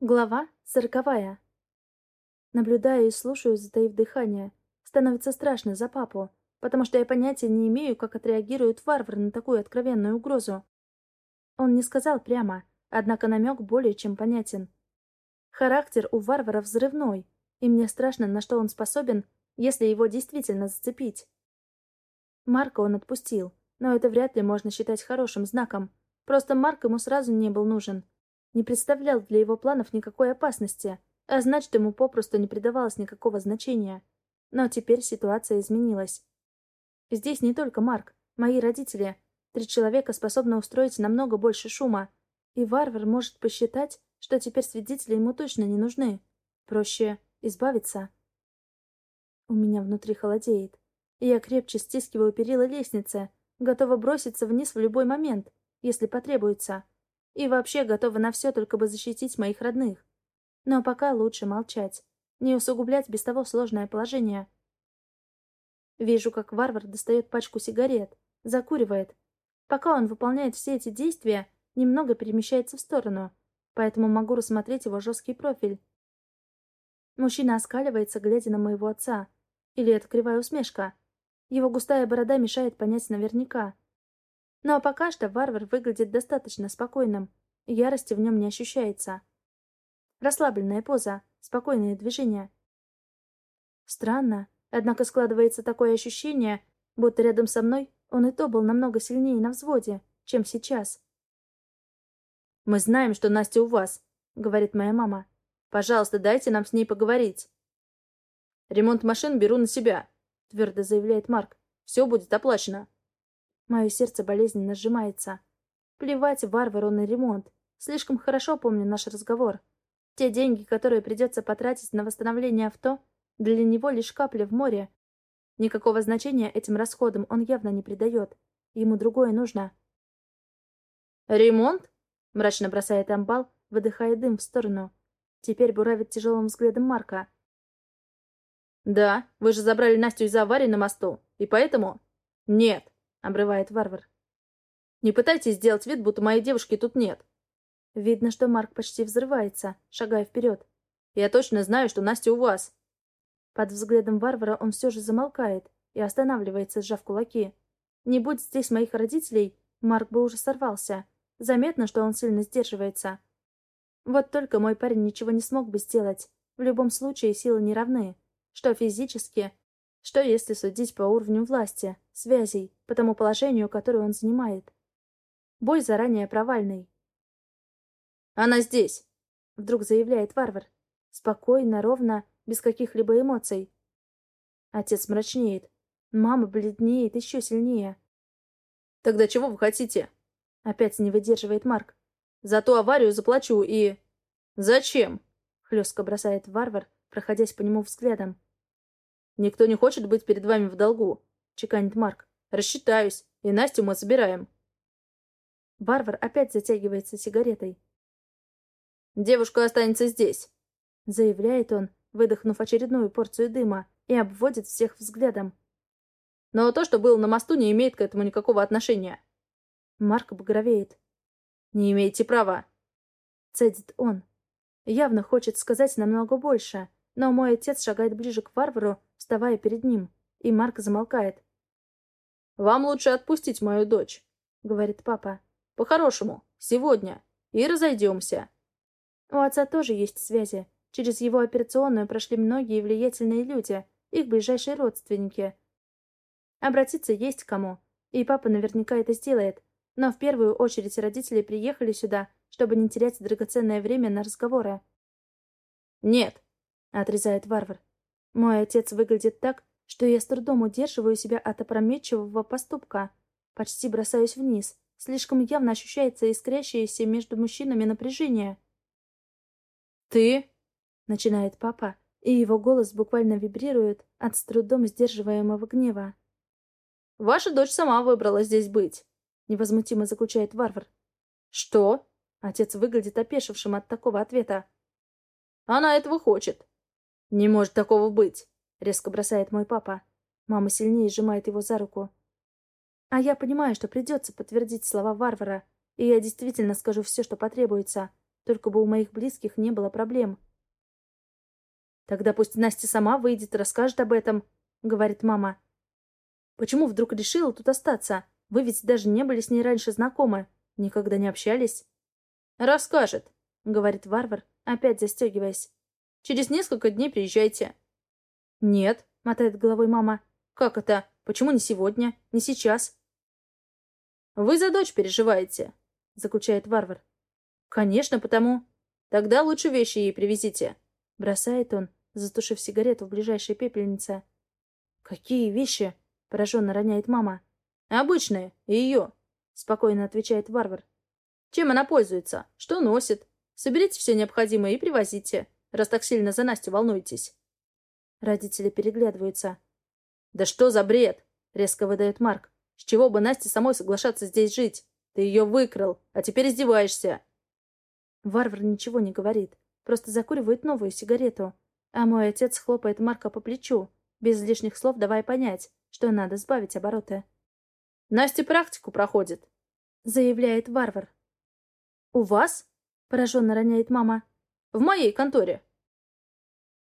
Глава сороковая. Наблюдаю и слушаю, затаив дыхание. Становится страшно за папу, потому что я понятия не имею, как отреагирует варвар на такую откровенную угрозу. Он не сказал прямо, однако намек более чем понятен. Характер у варвара взрывной, и мне страшно, на что он способен, если его действительно зацепить. Марка он отпустил, но это вряд ли можно считать хорошим знаком. Просто Марк ему сразу не был нужен — не представлял для его планов никакой опасности, а значит, ему попросту не придавалось никакого значения. Но теперь ситуация изменилась. Здесь не только Марк, мои родители. Три человека способны устроить намного больше шума. И варвар может посчитать, что теперь свидетели ему точно не нужны. Проще избавиться. У меня внутри холодеет. Я крепче стискиваю перила лестницы, готова броситься вниз в любой момент, если потребуется. И вообще готова на все, только бы защитить моих родных. Но пока лучше молчать. Не усугублять без того сложное положение. Вижу, как варвар достает пачку сигарет, закуривает. Пока он выполняет все эти действия, немного перемещается в сторону, поэтому могу рассмотреть его жесткий профиль. Мужчина оскаливается, глядя на моего отца. Или это кривая усмешка. Его густая борода мешает понять наверняка. Но пока что варвар выглядит достаточно спокойным. Ярости в нем не ощущается. Расслабленная поза, спокойные движения. Странно, однако складывается такое ощущение, будто рядом со мной он и то был намного сильнее на взводе, чем сейчас. «Мы знаем, что Настя у вас», — говорит моя мама. «Пожалуйста, дайте нам с ней поговорить». «Ремонт машин беру на себя», — твердо заявляет Марк. «Все будет оплачено». Мое сердце болезненно сжимается. Плевать варвару на ремонт. Слишком хорошо помню наш разговор. Те деньги, которые придется потратить на восстановление авто, для него лишь капля в море. Никакого значения этим расходам он явно не придает. Ему другое нужно. «Ремонт?» — мрачно бросает амбал, выдыхая дым в сторону. Теперь буравит тяжелым взглядом Марка. «Да, вы же забрали Настю из аварии на мосту, и поэтому...» «Нет, — обрывает варвар. «Не пытайтесь сделать вид, будто моей девушки тут нет». Видно, что Марк почти взрывается, шагая вперед. «Я точно знаю, что Настя у вас». Под взглядом варвара он все же замолкает и останавливается, сжав кулаки. Не будь здесь моих родителей, Марк бы уже сорвался. Заметно, что он сильно сдерживается. Вот только мой парень ничего не смог бы сделать. В любом случае силы не равны. Что физически, что если судить по уровню власти, связей, по тому положению, которое он занимает? Бой заранее провальный. «Она здесь!» — вдруг заявляет варвар. Спокойно, ровно, без каких-либо эмоций. Отец мрачнеет. Мама бледнеет еще сильнее. «Тогда чего вы хотите?» Опять не выдерживает Марк. «За ту аварию заплачу и...» «Зачем?» — хлестко бросает варвар, проходясь по нему взглядом. «Никто не хочет быть перед вами в долгу», — чеканит Марк. «Рассчитаюсь, и Настю мы забираем». Варвар опять затягивается сигаретой. «Девушка останется здесь», — заявляет он, выдохнув очередную порцию дыма, и обводит всех взглядом. «Но то, что было на мосту, не имеет к этому никакого отношения». Марк багровеет. «Не имеете права», — цедит он. Явно хочет сказать намного больше, но мой отец шагает ближе к варвару, вставая перед ним, и Марк замолкает. «Вам лучше отпустить мою дочь», — говорит папа. «По-хорошему, сегодня, и разойдемся». У отца тоже есть связи. Через его операционную прошли многие влиятельные люди, их ближайшие родственники. Обратиться есть кому, и папа наверняка это сделает. Но в первую очередь родители приехали сюда, чтобы не терять драгоценное время на разговоры. «Нет», — отрезает варвар. Мой отец выглядит так, что я с трудом удерживаю себя от опрометчивого поступка. Почти бросаюсь вниз. Слишком явно ощущается искрящееся между мужчинами напряжение. «Ты?» — начинает папа, и его голос буквально вибрирует от с трудом сдерживаемого гнева. «Ваша дочь сама выбрала здесь быть», — невозмутимо заключает варвар. «Что?» — отец выглядит опешившим от такого ответа. «Она этого хочет. «Не может такого быть!» — резко бросает мой папа. Мама сильнее сжимает его за руку. А я понимаю, что придется подтвердить слова варвара, и я действительно скажу все, что потребуется. Только бы у моих близких не было проблем. «Тогда пусть Настя сама выйдет и расскажет об этом», — говорит мама. «Почему вдруг решила тут остаться? Вы ведь даже не были с ней раньше знакомы, никогда не общались». «Расскажет», — говорит варвар, опять застегиваясь. «Через несколько дней приезжайте». «Нет», — мотает головой мама. «Как это? Почему не сегодня? Не сейчас?» «Вы за дочь переживаете», — заключает варвар. «Конечно, потому...» «Тогда лучше вещи ей привезите», — бросает он, затушив сигарету в ближайшей пепельнице. «Какие вещи?» — пораженно роняет мама. «Обычные. И ее», — спокойно отвечает варвар. «Чем она пользуется? Что носит? Соберите все необходимое и привозите, раз так сильно за Настю волнуетесь». Родители переглядываются. «Да что за бред?» — резко выдает Марк. «С чего бы Насте самой соглашаться здесь жить? Ты ее выкрал, а теперь издеваешься». Варвар ничего не говорит, просто закуривает новую сигарету. А мой отец хлопает Марка по плечу, без лишних слов давая понять, что надо сбавить обороты. «Настя практику проходит», — заявляет варвар. «У вас?» — пораженно роняет мама. «В моей конторе»,